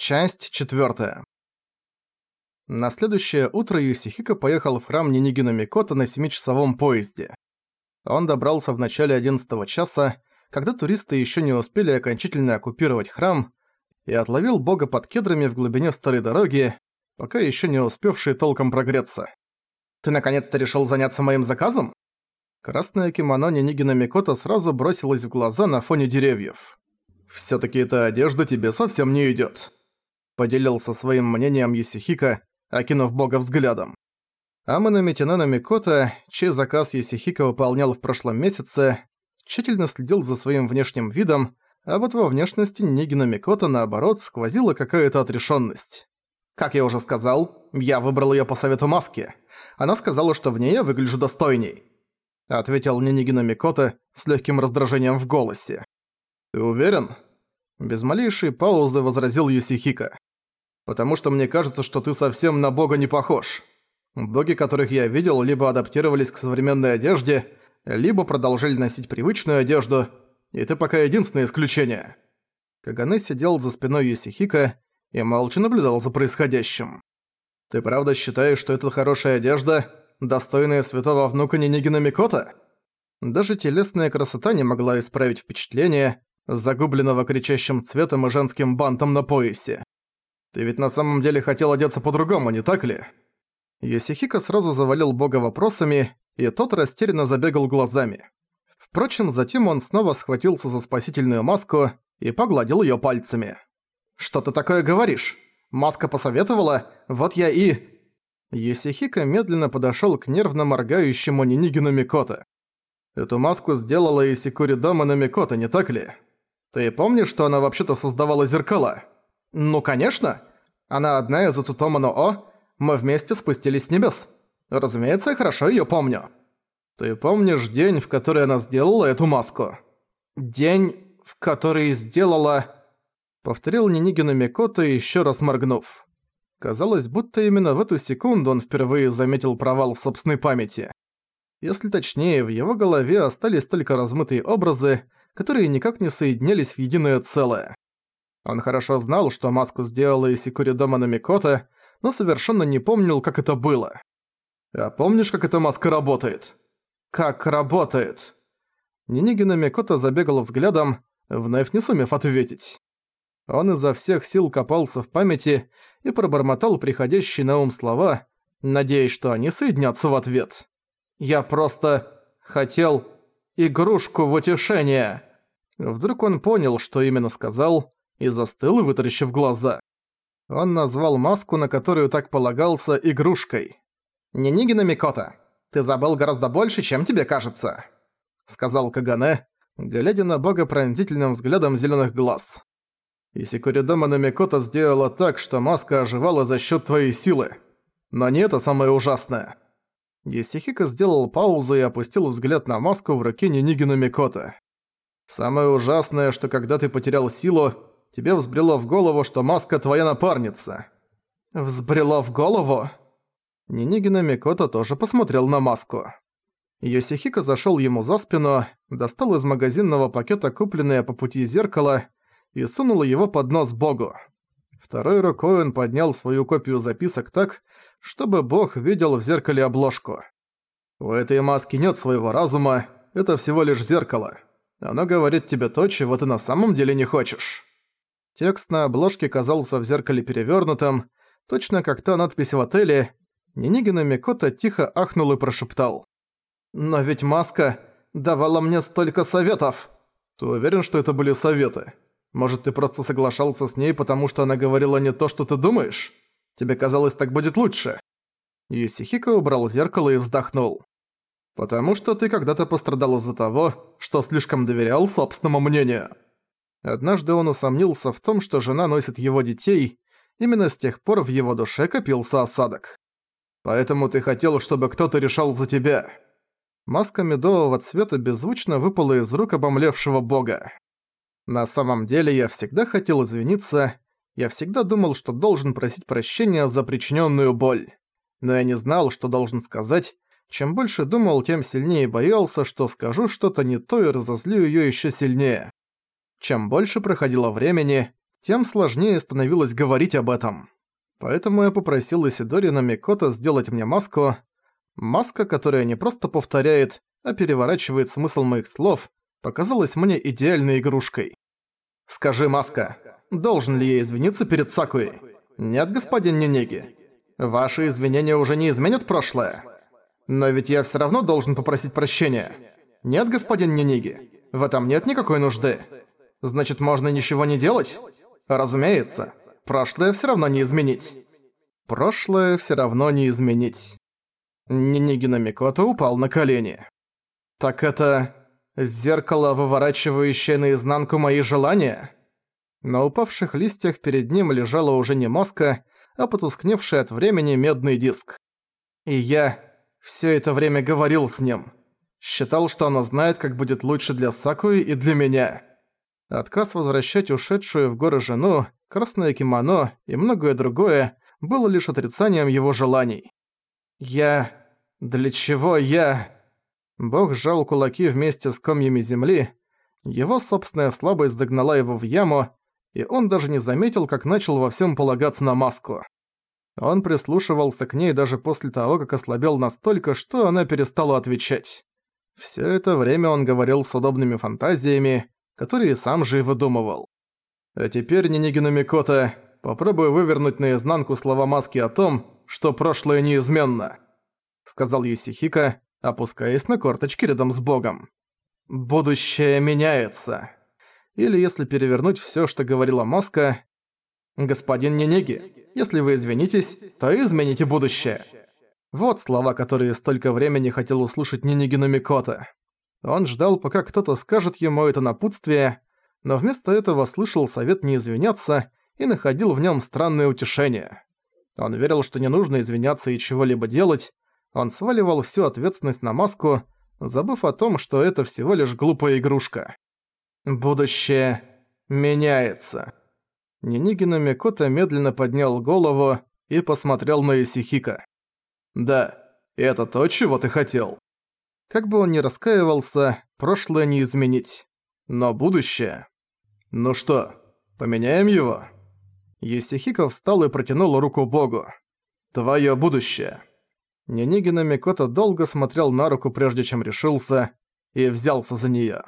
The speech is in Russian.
Часть 4. На следующее утро Юсихико поехал в храм Нинигина Микото на 7-часовом поезде. Он добрался в начале 11 часа, когда туристы еще не успели окончательно оккупировать храм, и отловил бога под кедрами в глубине старой дороги, пока еще не успевший толком прогреться. «Ты наконец-то решил заняться моим заказом?» Красное кимоно Нинигина Микото сразу бросилось в глаза на фоне деревьев. «Всё-таки эта одежда тебе совсем не идёт», поделился своим мнением Юсихика, окинув бога взглядом. Амана Митинана Микота, чей заказ Юсихика выполнял в прошлом месяце, тщательно следил за своим внешним видом, а вот во внешности Нигина Микота, наоборот, сквозила какая-то отрешенность. «Как я уже сказал, я выбрал ее по совету маски. Она сказала, что в ней я выгляжу достойней», — ответил Нинигина Микота с легким раздражением в голосе. «Ты уверен?» Без малейшей паузы возразил Юсихика потому что мне кажется, что ты совсем на бога не похож. Боги, которых я видел, либо адаптировались к современной одежде, либо продолжили носить привычную одежду, и ты пока единственное исключение». Кагане сидел за спиной Юсихика и молча наблюдал за происходящим. «Ты правда считаешь, что это хорошая одежда, достойная святого внука Нинигина Микота?» Даже телесная красота не могла исправить впечатление, загубленного кричащим цветом и женским бантом на поясе. Ты ведь на самом деле хотел одеться по-другому, не так ли?» Йосихико сразу завалил бога вопросами, и тот растерянно забегал глазами. Впрочем, затем он снова схватился за спасительную маску и погладил её пальцами. «Что ты такое говоришь? Маска посоветовала? Вот я и...» Есихика медленно подошёл к нервно моргающему Нинигину Микото. «Эту маску сделала Исикури Дома на Микото, не так ли? Ты помнишь, что она вообще-то создавала зеркала?» «Ну, конечно. Она одна из Ацутома О. Мы вместе спустились с небес. Разумеется, я хорошо её помню». «Ты помнишь день, в который она сделала эту маску?» «День, в который сделала...» Повторил Нинигина Микото, ещё раз моргнув. Казалось, будто именно в эту секунду он впервые заметил провал в собственной памяти. Если точнее, в его голове остались только размытые образы, которые никак не соединялись в единое целое. Он хорошо знал, что маску сделала Исикури дома на Микото, но совершенно не помнил, как это было. «А помнишь, как эта маска работает?» «Как работает?» Нинигина Микото забегала взглядом, вновь не сумев ответить. Он изо всех сил копался в памяти и пробормотал приходящие на ум слова, надеясь, что они соединятся в ответ. «Я просто хотел игрушку в утешение». Вдруг он понял, что именно сказал, и застыл, вытаращив глаза. Он назвал маску, на которую так полагался, игрушкой. «Нинигина Микота, ты забыл гораздо больше, чем тебе кажется», — сказал Кагане, глядя на бога пронзительным взглядом зеленых глаз. «И Сикуридома Намикота сделала так, что маска оживала за счет твоей силы. Но не это самое ужасное». Есихика сделал паузу и опустил взгляд на маску в руке Нинигина Микота. «Самое ужасное, что когда ты потерял силу, тебе взбрело в голову, что маска твоя напарница». «Взбрело в голову?» Нинигина Микото тоже посмотрел на маску. Йосихико зашёл ему за спину, достал из магазинного пакета купленное по пути зеркало и сунул его под нос богу. Второй рукой он поднял свою копию записок так, чтобы бог видел в зеркале обложку. «У этой маски нет своего разума, это всего лишь зеркало. Оно говорит тебе то, чего ты на самом деле не хочешь». Текст на обложке казался в зеркале перевёрнутым, точно как та надпись в отеле. Нинигина Микота тихо ахнул и прошептал. «Но ведь маска давала мне столько советов!» «Ты уверен, что это были советы? Может, ты просто соглашался с ней, потому что она говорила не то, что ты думаешь? Тебе казалось, так будет лучше?» Юсихико убрал зеркало и вздохнул. «Потому что ты когда-то пострадал из-за того, что слишком доверял собственному мнению». Однажды он усомнился в том, что жена носит его детей, именно с тех пор в его душе копился осадок. «Поэтому ты хотел, чтобы кто-то решал за тебя». Маска медового цвета беззвучно выпала из рук обомлевшего бога. На самом деле я всегда хотел извиниться, я всегда думал, что должен просить прощения за причиненную боль. Но я не знал, что должен сказать. Чем больше думал, тем сильнее боялся, что скажу что-то не то и разозлю её ещё сильнее. Чем больше проходило времени, тем сложнее становилось говорить об этом. Поэтому я попросил Исидорина Микото сделать мне маску. Маска, которая не просто повторяет, а переворачивает смысл моих слов, показалась мне идеальной игрушкой. «Скажи, Маска, должен ли я извиниться перед Сакуей?» «Нет, господин Нинеги. Ваши извинения уже не изменят прошлое. Но ведь я всё равно должен попросить прощения. Нет, господин Нинеги, в этом нет никакой нужды. Значит, можно ничего не делать?» «Разумеется. Прошлое всё равно не изменить». «Прошлое всё равно не изменить». Нинигина Микото упал на колени. «Так это... зеркало, выворачивающее наизнанку мои желания?» На упавших листьях перед ним лежала уже не маска, а потускневший от времени медный диск. И я все это время говорил с ним. Считал, что оно знает, как будет лучше для Сакуи и для меня. Отказ возвращать ушедшую в горы жену, красное кимоно и многое другое было лишь отрицанием его желаний. «Я... Для чего я...» Бог сжал кулаки вместе с комьями земли. Его собственная слабость загнала его в яму, и он даже не заметил, как начал во всем полагаться на маску. Он прислушивался к ней даже после того, как ослабел настолько, что она перестала отвечать. Все это время он говорил с удобными фантазиями, которые сам же и выдумывал. А теперь, Нинигина Микота, попробуй вывернуть наизнанку слова маски о том, что прошлое неизменно», — сказал Юсихика, опускаясь на корточки рядом с Богом. «Будущее меняется». Или если перевернуть всё, что говорила маска, «Господин Нинеги, если вы извинитесь, то измените будущее». Вот слова, которые столько времени хотел услышать Нинигину Микота. Он ждал, пока кто-то скажет ему это напутствие, но вместо этого слышал совет не извиняться и находил в нем странное утешение. Он верил, что не нужно извиняться и чего-либо делать, он сваливал всю ответственность на маску, забыв о том, что это всего лишь глупая игрушка. Будущее меняется. Нинигина Микота медленно поднял голову и посмотрел на Исихика. «Да, это то, чего ты хотел». Как бы он ни раскаивался, прошлое не изменить. Но будущее... Ну что, поменяем его? Есихико встал и протянул руку Богу. «Твоё будущее». Нинигина Микото долго смотрел на руку, прежде чем решился, и взялся за неё.